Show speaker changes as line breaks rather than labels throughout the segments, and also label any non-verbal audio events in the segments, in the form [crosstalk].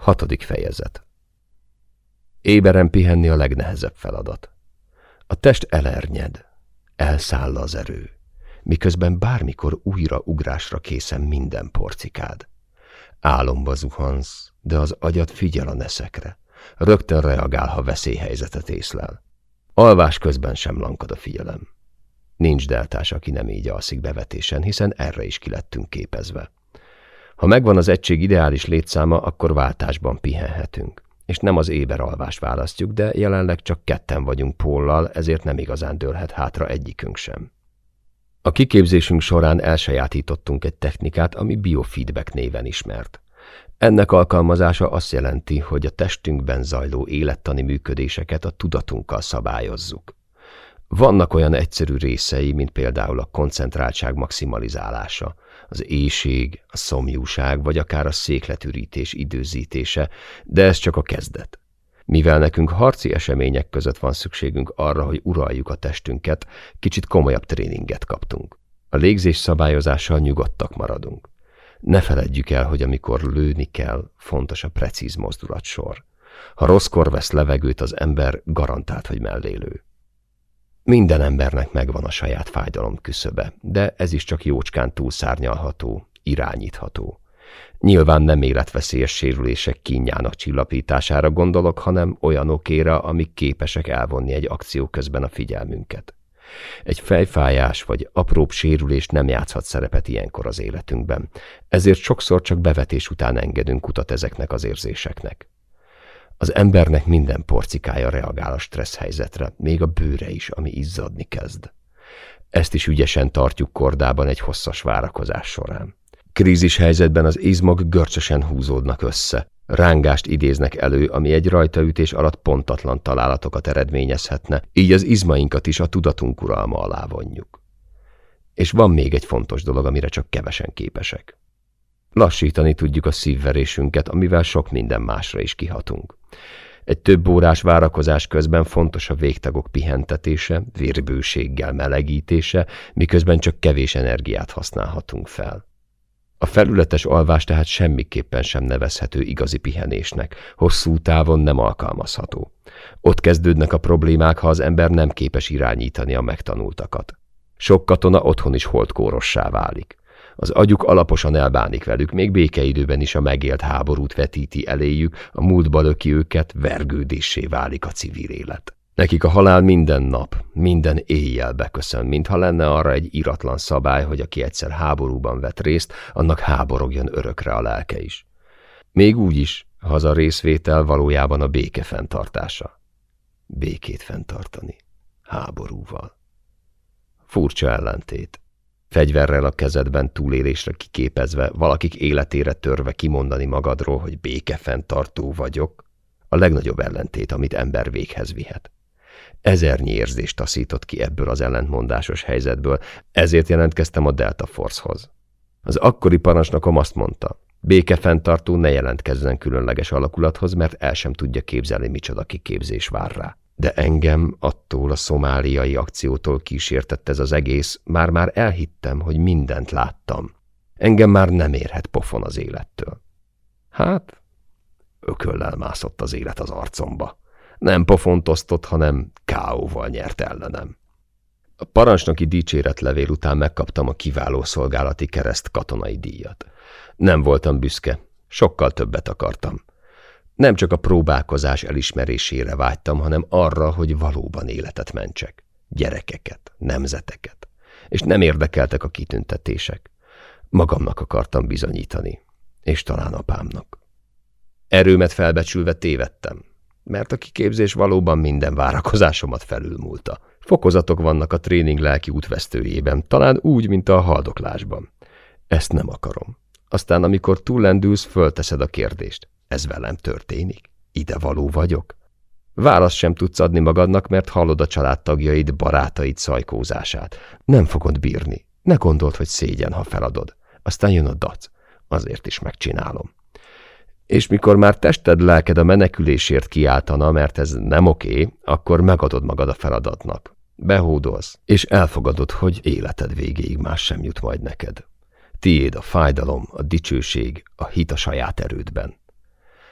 Hatodik fejezet Éberen pihenni a legnehezebb feladat. A test elernyed, elszáll az erő, miközben bármikor újra ugrásra készen minden porcikád. Álomba zuhansz, de az agyad figyel a neszekre. Rögtön reagál, ha veszélyhelyzetet észlel. Alvás közben sem lankad a figyelem. Nincs deltás, aki nem így alszik bevetésen, hiszen erre is kilettünk képezve. Ha megvan az egység ideális létszáma, akkor váltásban pihenhetünk. És nem az éberalvást választjuk, de jelenleg csak ketten vagyunk Póllal, ezért nem igazán dőlhet hátra egyikünk sem. A kiképzésünk során elsajátítottunk egy technikát, ami biofeedback néven ismert. Ennek alkalmazása azt jelenti, hogy a testünkben zajló élettani működéseket a tudatunkkal szabályozzuk. Vannak olyan egyszerű részei, mint például a koncentráltság maximalizálása, az éjség, a szomjúság, vagy akár a székletürítés időzítése, de ez csak a kezdet. Mivel nekünk harci események között van szükségünk arra, hogy uraljuk a testünket, kicsit komolyabb tréninget kaptunk. A légzés szabályozással nyugodtak maradunk. Ne feledjük el, hogy amikor lőni kell, fontos a precíz mozdulatsor. Ha rosszkor vesz levegőt az ember, garantált, hogy mellélő. Minden embernek megvan a saját fájdalom küszöbe, de ez is csak jócskán túlszárnyalható, irányítható. Nyilván nem életveszélyes sérülések kínjának csillapítására gondolok, hanem olyanokéra, amik képesek elvonni egy akció közben a figyelmünket. Egy fejfájás vagy apróbb sérülés nem játszhat szerepet ilyenkor az életünkben, ezért sokszor csak bevetés után engedünk utat ezeknek az érzéseknek. Az embernek minden porcikája reagál a stressz helyzetre, még a bőre is, ami izzadni kezd. Ezt is ügyesen tartjuk kordában egy hosszas várakozás során. Krízis helyzetben az izmok görcsösen húzódnak össze, rángást idéznek elő, ami egy rajtaütés alatt pontatlan találatokat eredményezhetne, így az izmainkat is a tudatunk uralma alá vonjuk. És van még egy fontos dolog, amire csak kevesen képesek. Lassítani tudjuk a szívverésünket, amivel sok minden másra is kihatunk. Egy több órás várakozás közben fontos a végtagok pihentetése, vérbőséggel melegítése, miközben csak kevés energiát használhatunk fel. A felületes alvás tehát semmiképpen sem nevezhető igazi pihenésnek, hosszú távon nem alkalmazható. Ott kezdődnek a problémák, ha az ember nem képes irányítani a megtanultakat. Sok katona otthon is holdkórossá válik. Az agyuk alaposan elbánik velük, még békeidőben is a megélt háborút vetíti eléjük, a múltba löki őket, vergődéssé válik a civil élet. Nekik a halál minden nap, minden éjjel beköszön, mintha lenne arra egy iratlan szabály, hogy aki egyszer háborúban vett részt, annak háborogjon örökre a lelke is. Még úgy is, ha az a részvétel valójában a béke fenntartása. Békét fenntartani. Háborúval. Furcsa ellentét. Fegyverrel a kezedben túlélésre kiképezve, valakik életére törve kimondani magadról, hogy békefenntartó vagyok, a legnagyobb ellentét, amit ember véghez vihet. Ezernyi érzést taszított ki ebből az ellentmondásos helyzetből, ezért jelentkeztem a Delta Force-hoz. Az akkori parancsnokom azt mondta, békefenntartó ne jelentkezzen különleges alakulathoz, mert el sem tudja képzelni, micsoda kiképzés vár rá de engem attól a szomáliai akciótól kísértett ez az egész, már-már elhittem, hogy mindent láttam. Engem már nem érhet pofon az élettől. Hát, ököllel mászott az élet az arcomba. Nem pofont osztott, hanem káóval nyert ellenem. A parancsnoki dicséretlevél után megkaptam a kiváló szolgálati kereszt katonai díjat. Nem voltam büszke, sokkal többet akartam. Nem csak a próbálkozás elismerésére vágytam, hanem arra, hogy valóban életet mentsek. Gyerekeket, nemzeteket. És nem érdekeltek a kitüntetések. Magamnak akartam bizonyítani. És talán apámnak. Erőmet felbecsülve tévedtem, mert a kiképzés valóban minden várakozásomat felülmúlta. Fokozatok vannak a tréning lelki útvesztőjében, talán úgy, mint a haldoklásban. Ezt nem akarom. Aztán, amikor túllendülsz, fölteszed a kérdést. Ez velem történik? Ide való vagyok? Választ sem tudsz adni magadnak, mert hallod a családtagjaid, barátaid szajkózását. Nem fogod bírni. Ne gondold, hogy szégyen, ha feladod. Aztán jön a dac. Azért is megcsinálom. És mikor már tested, lelked a menekülésért kiáltana, mert ez nem oké, akkor megadod magad a feladatnak. Behódolsz, és elfogadod, hogy életed végéig más sem jut majd neked. Tiéd a fájdalom, a dicsőség, a hit a saját erődben.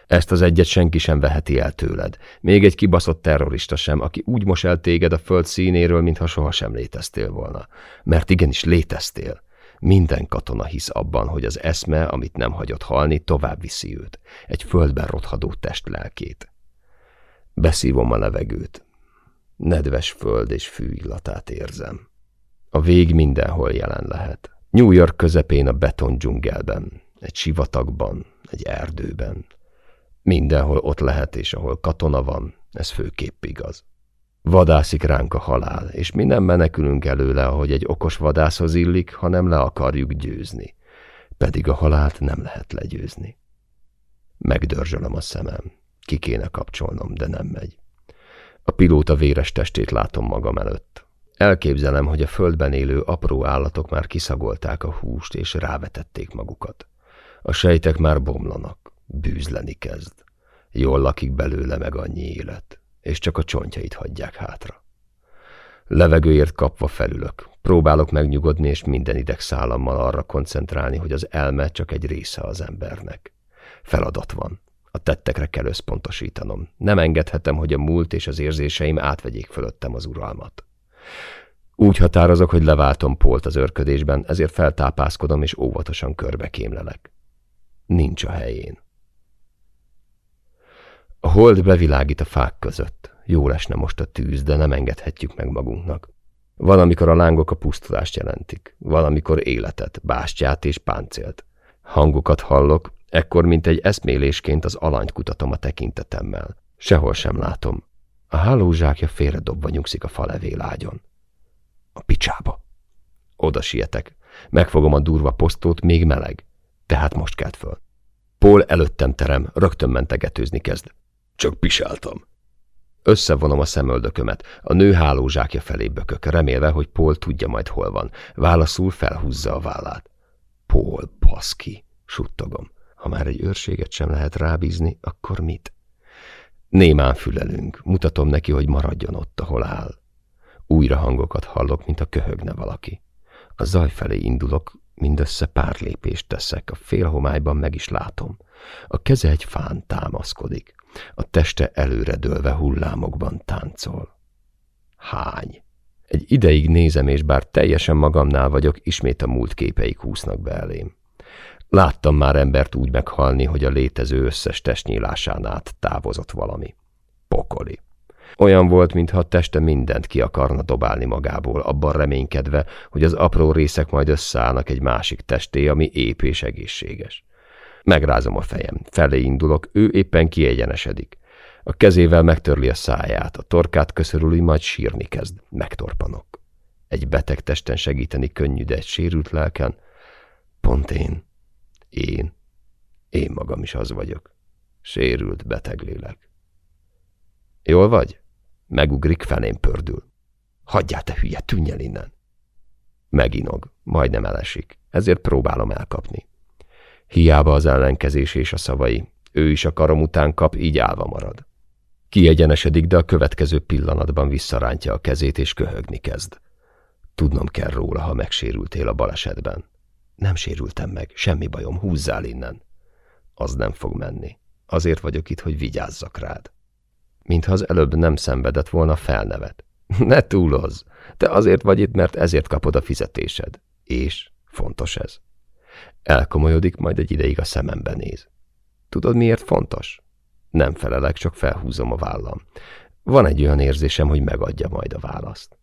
Ezt az egyet senki sem veheti el tőled. Még egy kibaszott terrorista sem, aki úgy mos el téged a föld színéről, mintha sohasem léteztél volna. Mert igenis léteztél. Minden katona hisz abban, hogy az eszme, amit nem hagyott halni, tovább viszi őt. Egy földben rothadó test lelkét. Beszívom a levegőt. Nedves föld és fű illatát érzem. A vég mindenhol jelen lehet. New York közepén a beton dzsungelben, egy sivatagban, egy erdőben. Mindenhol ott lehet, és ahol katona van, ez főképp igaz. Vadászik ránk a halál, és mi nem menekülünk előle, ahogy egy okos vadászhoz illik, hanem le akarjuk győzni. Pedig a halált nem lehet legyőzni. Megdörzsölöm a szemem. Ki kéne kapcsolnom, de nem megy. A pilóta véres testét látom magam előtt. Elképzelem, hogy a földben élő apró állatok már kiszagolták a húst, és rávetették magukat. A sejtek már bomlanak, bűzleni kezd. Jól lakik belőle meg annyi élet, és csak a csontjait hagyják hátra. Levegőért kapva felülök. Próbálok megnyugodni, és minden idegszállammal arra koncentrálni, hogy az elme csak egy része az embernek. Feladat van. A tettekre kell összpontosítanom. Nem engedhetem, hogy a múlt és az érzéseim átvegyék fölöttem az uralmat. Úgy határozok, hogy leváltom Pólt az örködésben, ezért feltápászkodom és óvatosan körbe kémlelek. Nincs a helyén. A hold bevilágít a fák között. Jó lesne most a tűz, de nem engedhetjük meg magunknak. Van, amikor a lángok a pusztulást jelentik, van, amikor életet, bástyát és páncélt. Hangokat hallok, ekkor, mint egy eszmélésként az alanyt kutatom a tekintetemmel. Sehol sem látom. A hálózsákja félredobva nyugszik a falevélágyon. A picsába. Oda sietek. Megfogom a durva posztót, még meleg. Tehát most kelt föl. Paul előttem terem, rögtön mentegetőzni kezd. Csak pisáltam. Összevonom a szemöldökömet, a nő hálózsákja felé bökök, remélve, hogy Paul tudja majd hol van. Válaszul felhúzza a vállát. Paul, baszki, suttogom. Ha már egy őrséget sem lehet rábízni, akkor mit? Némán fülelünk, mutatom neki, hogy maradjon ott, ahol áll. Újra hangokat hallok, mint a köhögne valaki. A zaj felé indulok, mindössze pár lépést teszek, a félhomályban meg is látom. A keze egy fán támaszkodik, a teste előredőlve hullámokban táncol. Hány? Egy ideig nézem, és bár teljesen magamnál vagyok, ismét a múlt képeik húznak be elém. Láttam már embert úgy meghalni, hogy a létező összes testnyílásán át távozott valami. Pokoli. Olyan volt, mintha a teste mindent ki akarna dobálni magából, abban reménykedve, hogy az apró részek majd összeállnak egy másik testé, ami ép és egészséges. Megrázom a fejem, felé indulok, ő éppen kiegyenesedik. A kezével megtörli a száját, a torkát köszörüli, majd sírni kezd. Megtorpanok. Egy beteg testen segíteni könnyű, de egy sérült lelken. Pont én. Én. Én magam is az vagyok. Sérült beteg lélek. Jól vagy? Megugrik, felén pördül. Hagyjál, te hülye, tűnj el innen! Meginog, majdnem elesik, ezért próbálom elkapni. Hiába az ellenkezés és a szavai, ő is a karom után kap, így állva marad. Kiegyenesedik, de a következő pillanatban visszarántja a kezét és köhögni kezd. Tudnom kell róla, ha megsérültél a balesetben. Nem sérültem meg, semmi bajom, húzzál innen. Az nem fog menni. Azért vagyok itt, hogy vigyázzak rád mintha az előbb nem szenvedett volna felnevet. [laughs] Ne túlozz! Te azért vagy itt, mert ezért kapod a fizetésed. És fontos ez. Elkomolyodik, majd egy ideig a szemembe néz. Tudod, miért fontos? Nem felelek, csak felhúzom a vállam. Van egy olyan érzésem, hogy megadja majd a választ.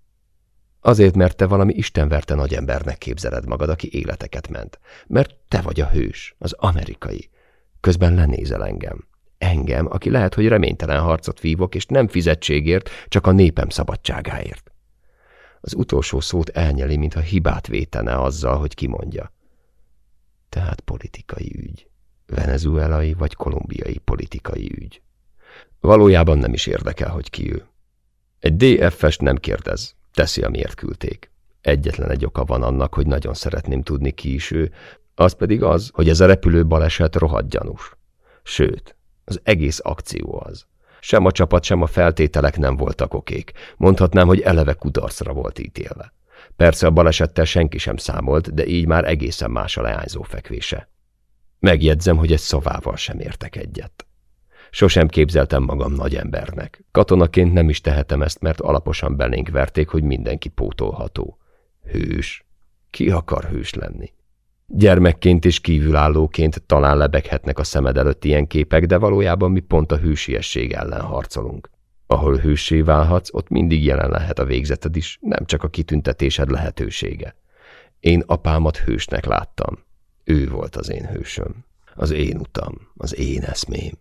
Azért, mert te valami istenverte nagy embernek képzeled magad, aki életeket ment. Mert te vagy a hős, az amerikai. Közben lenézel engem. Engem, aki lehet, hogy reménytelen harcot vívok, és nem fizetségért, csak a népem szabadságáért. Az utolsó szót elnyeli, mintha hibát vétene azzal, hogy kimondja. Tehát politikai ügy. Venezuelai vagy kolumbiai politikai ügy. Valójában nem is érdekel, hogy ki ő. Egy DFS nem kérdez, teszi, amiért küldték. Egyetlen egy oka van annak, hogy nagyon szeretném tudni, ki is ő, az pedig az, hogy ez a repülő baleset rohadt gyanús. Sőt, az egész akció az. Sem a csapat, sem a feltételek nem voltak okék. Mondhatnám, hogy eleve kudarcra volt ítélve. Persze a balesettel senki sem számolt, de így már egészen más a leányzó fekvése. Megjegyzem, hogy egy szavával sem értek egyet. Sosem képzeltem magam nagy embernek. Katonaként nem is tehetem ezt, mert alaposan belénk verték, hogy mindenki pótolható. Hős. Ki akar hős lenni? Gyermekként és kívülállóként talán lebeghetnek a szemed előtt ilyen képek, de valójában mi pont a hősiesség ellen harcolunk. Ahol hőssé válhatsz, ott mindig jelen lehet a végzeted is, nem csak a kitüntetésed lehetősége. Én apámat hősnek láttam. Ő volt az én hősöm. Az én utam, az én eszmém.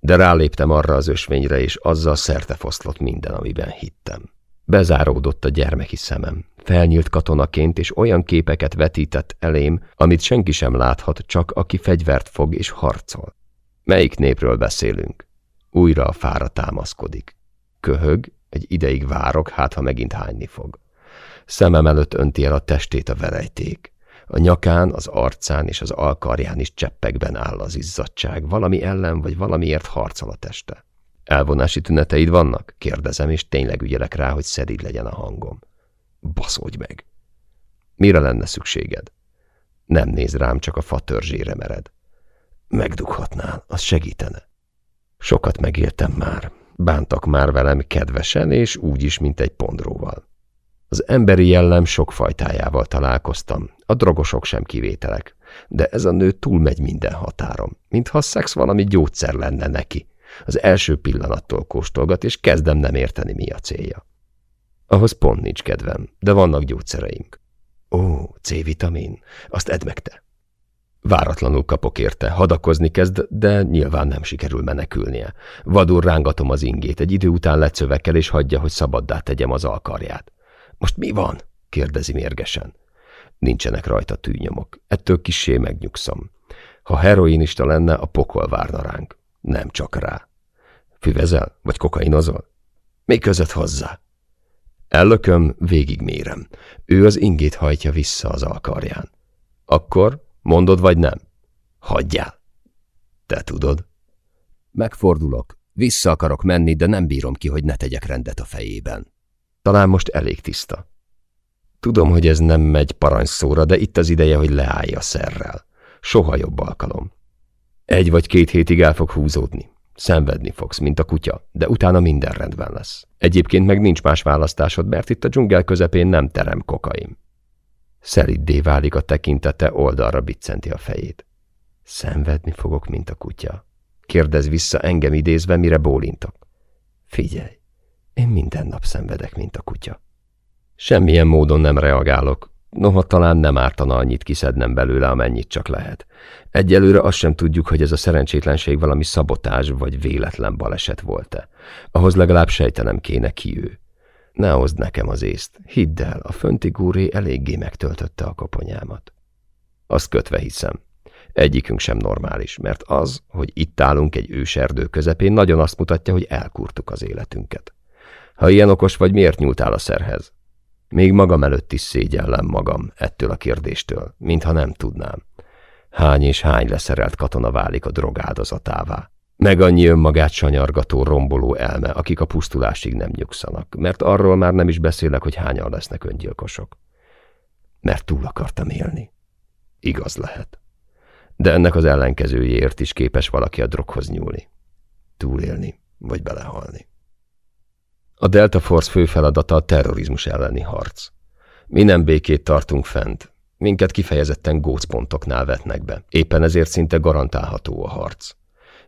De ráléptem arra az ösvényre, és azzal foszlott minden, amiben hittem. Bezáródott a gyermeki szemem. Felnyílt katonaként, és olyan képeket vetített elém, amit senki sem láthat, csak aki fegyvert fog és harcol. Melyik népről beszélünk? Újra a fára támaszkodik. Köhög, egy ideig várok, hát ha megint hányni fog. Szemem előtt önti el a testét a verejték. A nyakán, az arcán és az alkarján is cseppekben áll az izzadság. Valami ellen vagy valamiért harcol a teste. Elvonási tüneteid vannak? Kérdezem, és tényleg ügyelek rá, hogy szedid legyen a hangom. Baszódj meg! Mire lenne szükséged? Nem néz rám, csak a fa törzsére mered. Megdughatnál, az segítene. Sokat megéltem már. Bántak már velem kedvesen, és úgy is, mint egy pondróval. Az emberi jellem sok fajtájával találkoztam, a drogosok sem kivételek, de ez a nő túlmegy minden határom, mintha a szex valami gyógyszer lenne neki. Az első pillanattól kóstolgat, és kezdem nem érteni, mi a célja. Ahhoz pont nincs kedvem, de vannak gyógyszereink. Ó, C-vitamin, azt edd meg te. Váratlanul kapok érte, hadakozni kezd, de nyilván nem sikerül menekülnie. Vadul rángatom az ingét, egy idő után lecövekel, és hagyja, hogy szabaddá tegyem az alkarját. Most mi van? kérdezi mérgesen. Nincsenek rajta tűnyomok. Ettől kissé megnyugszom. Ha heroinista lenne, a pokol várna ránk. Nem csak rá. Füvezel? Vagy kokainozol? Mi között hozzá? Ellököm, végigmérem. Ő az ingét hajtja vissza az alkarján. Akkor mondod vagy nem? Hagyjál. Te tudod. Megfordulok. Vissza akarok menni, de nem bírom ki, hogy ne tegyek rendet a fejében. Talán most elég tiszta. Tudom, hogy ez nem megy parancsszóra, de itt az ideje, hogy leállja a szerrel. Soha jobb alkalom. Egy vagy két hétig el fog húzódni. Szenvedni fogsz, mint a kutya, de utána minden rendben lesz. Egyébként meg nincs más választásod, mert itt a dzsungel közepén nem terem kokaim. Szeliddé válik a tekintete, oldalra biccenti a fejét. Szenvedni fogok, mint a kutya. Kérdez vissza engem idézve, mire bólintok. Figyelj, én minden nap szenvedek, mint a kutya. Semmilyen módon nem reagálok, noha talán nem ártana annyit kiszednem belőle, amennyit csak lehet. Egyelőre azt sem tudjuk, hogy ez a szerencsétlenség valami szabotás vagy véletlen baleset volt-e. Ahhoz legalább sejtenem kéne ki ő. Ne hozd nekem az észt. Hidd el, a fönti gúré eléggé megtöltötte a koponyámat. Azt kötve hiszem. Egyikünk sem normális, mert az, hogy itt állunk egy őserdő közepén, nagyon azt mutatja, hogy elkurtuk az életünket. Ha ilyen okos vagy, miért nyúltál a szerhez? Még magam előtt is szégyellem magam ettől a kérdéstől, mintha nem tudnám. Hány és hány leszerelt katona válik a drog áldozatává. Meg annyi önmagát sanyargató, romboló elme, akik a pusztulásig nem nyugszanak, mert arról már nem is beszélek, hogy hányan lesznek öngyilkosok. Mert túl akartam élni. Igaz lehet. De ennek az ellenkezőjéért is képes valaki a droghoz nyúlni. Túlélni, vagy belehalni. A Delta Force fő feladata a terrorizmus elleni harc. Mi nem békét tartunk fent. Minket kifejezetten gócpontoknál vetnek be. Éppen ezért szinte garantálható a harc.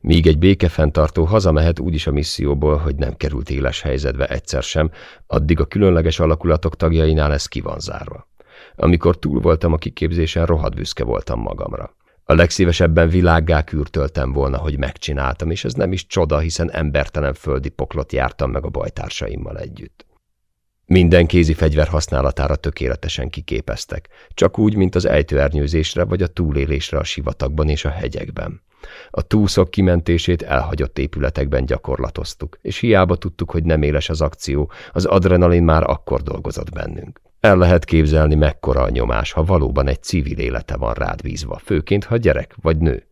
Míg egy békefenntartó hazamehet úgyis a misszióból, hogy nem került éles helyzetbe egyszer sem, addig a különleges alakulatok tagjainál ez ki van zárva. Amikor túl voltam a kiképzésen, rohadt büszke voltam magamra. A legszívesebben világgá kürtöltem volna, hogy megcsináltam, és ez nem is csoda, hiszen embertelen földi poklot jártam meg a bajtársaimmal együtt. Minden kézi fegyver használatára tökéletesen kiképeztek, csak úgy, mint az ejtőernyőzésre vagy a túlélésre a sivatagban és a hegyekben. A túszok kimentését elhagyott épületekben gyakorlatoztuk, és hiába tudtuk, hogy nem éles az akció, az adrenalin már akkor dolgozott bennünk. El lehet képzelni, mekkora a nyomás, ha valóban egy civil élete van rád bízva, főként, ha gyerek vagy nő.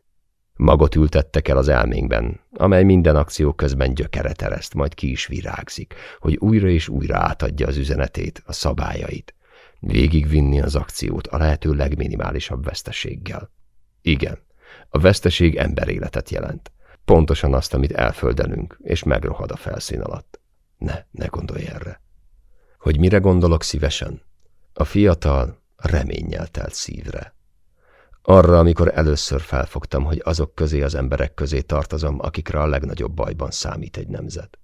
Magot ültettek el az elménkben, amely minden akció közben gyökeret ereszt, majd ki is virágzik, hogy újra és újra átadja az üzenetét, a szabályait. Végigvinni az akciót a lehető legminimálisabb veszteséggel. Igen, a veszteség emberéletet jelent. Pontosan azt, amit elföldelünk, és megrohad a felszín alatt. Ne, ne gondolj erre. Hogy mire gondolok szívesen? A fiatal, reménnyel telt szívre. Arra, amikor először felfogtam, hogy azok közé az emberek közé tartozom, akikre a legnagyobb bajban számít egy nemzet.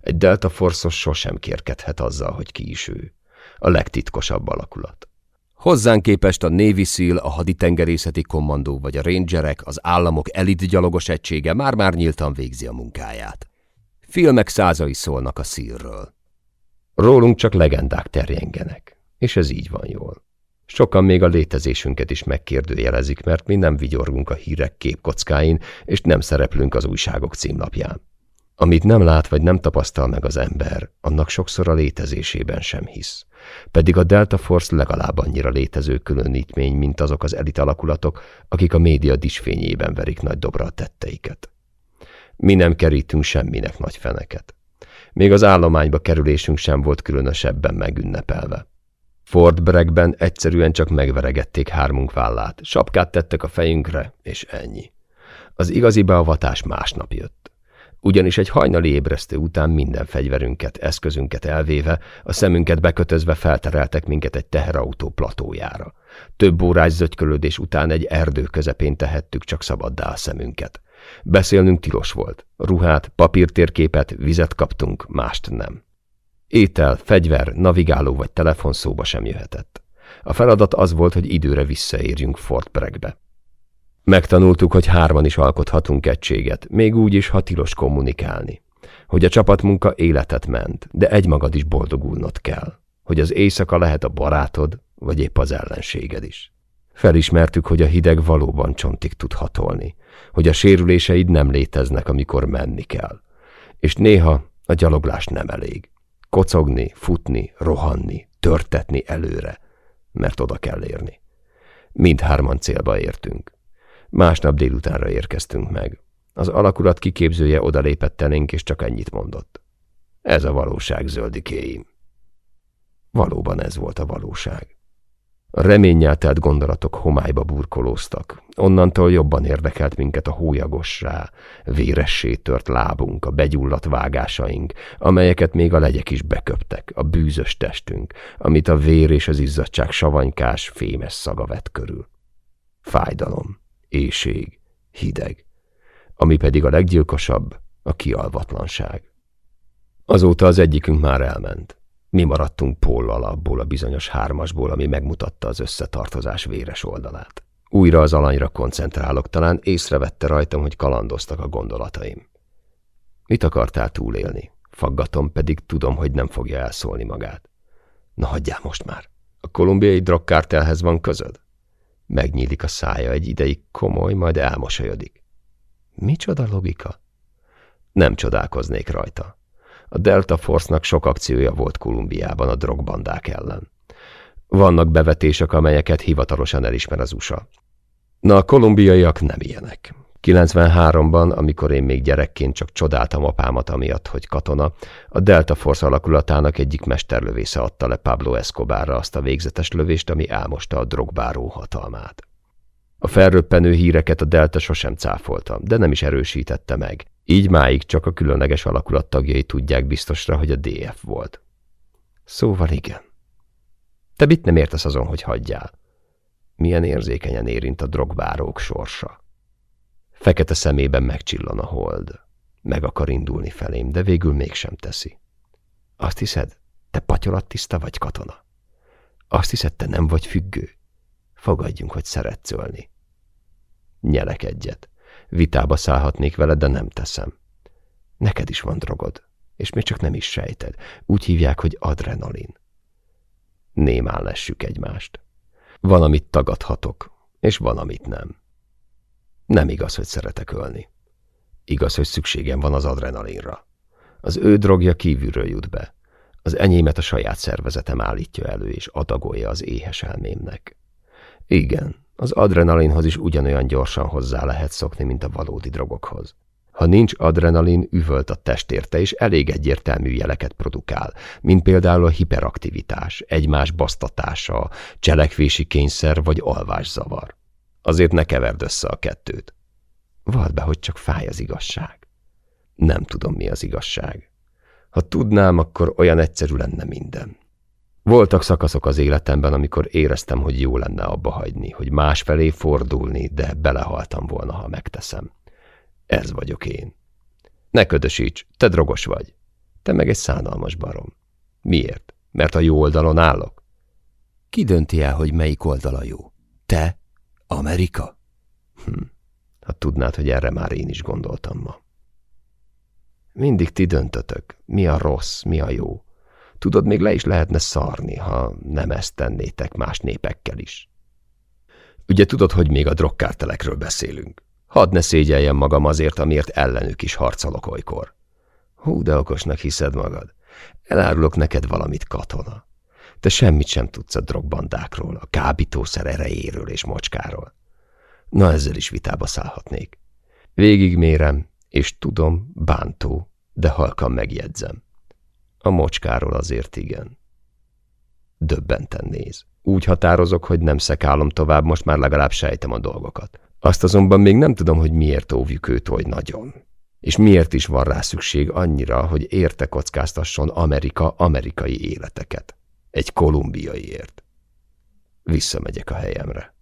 Egy Delta Force-os sosem kérkedhet azzal, hogy ki is ő. A legtitkosabb alakulat. Hozzánk képest a Navy SEAL, a haditengerészeti kommandó vagy a rangerek, az államok elit gyalogos egysége már-már nyíltan végzi a munkáját. Filmek százai szólnak a szírről. Rólunk csak legendák terjengenek, és ez így van jól. Sokan még a létezésünket is megkérdőjelezik, mert mi nem vigyorgunk a hírek képkockáin, és nem szereplünk az újságok címlapján. Amit nem lát vagy nem tapasztal meg az ember, annak sokszor a létezésében sem hisz. Pedig a Delta Force legalább annyira létező különítmény, mint azok az elit alakulatok, akik a média disfényében verik nagy dobra a tetteiket. Mi nem kerítünk semminek nagy feneket. Még az állományba kerülésünk sem volt különösebben megünnepelve. Fort Bregben egyszerűen csak megveregették hármunk vállát, sapkát tettek a fejünkre, és ennyi. Az igazi beavatás másnap jött. Ugyanis egy hajnali ébresztő után minden fegyverünket, eszközünket elvéve, a szemünket bekötözve feltereltek minket egy teherautó platójára. Több órás zögykölődés után egy erdő közepén tehettük csak szabaddá a szemünket. Beszélnünk tilos volt. Ruhát, papírtérképet, vizet kaptunk, mást nem. Étel, fegyver, navigáló vagy telefon szóba sem jöhetett. A feladat az volt, hogy időre visszaérjünk Fort Breggbe. Megtanultuk, hogy hárman is alkothatunk egységet, még úgy is, ha tilos kommunikálni. Hogy a csapatmunka életet ment, de egymagad is boldogulnod kell. Hogy az éjszaka lehet a barátod, vagy épp az ellenséged is. Felismertük, hogy a hideg valóban csontig tud hatolni, hogy a sérüléseid nem léteznek, amikor menni kell. És néha a gyaloglás nem elég. Kocogni, futni, rohanni, törtetni előre, mert oda kell érni. Mindhárman célba értünk. Másnap délutánra érkeztünk meg. Az alakulat kiképzője odalépett elénk, és csak ennyit mondott. Ez a valóság, zöldikéim. Valóban ez volt a valóság. A reménnyel gondolatok homályba burkolóztak. Onnantól jobban érdekelt minket a rá, véressé tört lábunk, a begyulladt vágásaink, amelyeket még a legyek is beköptek, a bűzös testünk, amit a vér és az izzadság savanykás, fémes szaga vett körül. Fájdalom, éjség, hideg, ami pedig a leggyilkosabb, a kialvatlanság. Azóta az egyikünk már elment. Mi maradtunk póllal abból a bizonyos hármasból, ami megmutatta az összetartozás véres oldalát. Újra az alanyra koncentrálok, talán észrevette rajtam, hogy kalandoztak a gondolataim. Mit akartál túlélni? Faggatom, pedig tudom, hogy nem fogja elszólni magát. Na hagyjál most már. A kolumbiai drogkártelhez van közöd? Megnyílik a szája egy ideig komoly, majd elmosolyodik. Micsoda logika? Nem csodálkoznék rajta. A Delta Force-nak sok akciója volt Kolumbiában a drogbandák ellen. Vannak bevetések, amelyeket hivatalosan elismer az USA. Na, a kolumbiaiak nem ilyenek. 93-ban, amikor én még gyerekként csak csodáltam apámat amiatt, hogy katona, a Delta Force alakulatának egyik mesterlövésze adta le Pablo Escobarra azt a végzetes lövést, ami elmosta a drogbáró hatalmát. A felröppenő híreket a Delta sosem cáfolta, de nem is erősítette meg. Így máig csak a különleges alakulat tagjai tudják biztosra, hogy a DF volt. Szóval igen. Te mit nem értesz azon, hogy hagyjál? Milyen érzékenyen érint a drogbárók sorsa. Fekete szemében megcsillan a hold. Meg akar indulni felém, de végül mégsem teszi. Azt hiszed, te tiszta vagy katona? Azt hiszed, te nem vagy függő? Fogadjunk, hogy szeretsz ölni. Nyelek egyet. Vitába szállhatnék vele, de nem teszem. Neked is van drogod, és még csak nem is sejted. Úgy hívják, hogy adrenalin. Némán lessük egymást. Van, amit tagadhatok, és van, amit nem. Nem igaz, hogy szeretek ölni. Igaz, hogy szükségem van az adrenalinra. Az ő drogja kívülről jut be. Az enyémet a saját szervezetem állítja elő, és adagolja az éhes elmémnek. Igen, az adrenalinhoz is ugyanolyan gyorsan hozzá lehet szokni, mint a valódi drogokhoz. Ha nincs adrenalin, üvölt a test érte, és elég egyértelmű jeleket produkál, mint például a hiperaktivitás, egymás basztatása, cselekvési kényszer vagy alvászavar. Azért ne keverd össze a kettőt. Vald be, hogy csak fáj az igazság. Nem tudom, mi az igazság. Ha tudnám, akkor olyan egyszerű lenne minden. Voltak szakaszok az életemben, amikor éreztem, hogy jó lenne abba hagyni, hogy másfelé fordulni, de belehaltam volna, ha megteszem. Ez vagyok én. Ne ködösíts, te drogos vagy. Te meg egy szánalmas barom. Miért? Mert a jó oldalon állok?
Ki dönti el, hogy melyik oldala jó? Te? Amerika?
Hm. Ha tudnád, hogy erre már én is gondoltam ma. Mindig ti döntötök, mi a rossz, mi a jó. Tudod, még le is lehetne szarni, ha nem ezt tennétek más népekkel is. Ugye tudod, hogy még a drogkártelekről beszélünk. Hadd ne szégyeljem magam azért, amiért ellenük is harcolok olykor. Hú, de okosnak hiszed magad. Elárulok neked valamit, katona. Te semmit sem tudsz a drogbandákról, a kábítószer erejéről és mocskáról. Na, ezzel is vitába szállhatnék. Végigmérem, és tudom, bántó, de halkan megjegyzem. A mocskáról azért igen. Döbbenten néz. Úgy határozok, hogy nem szekálom tovább, most már legalább sejtem a dolgokat. Azt azonban még nem tudom, hogy miért óvjuk őt oly nagyon. És miért is van rá szükség annyira, hogy érte kockáztasson Amerika amerikai életeket. Egy kolumbiaiért. Visszamegyek a helyemre.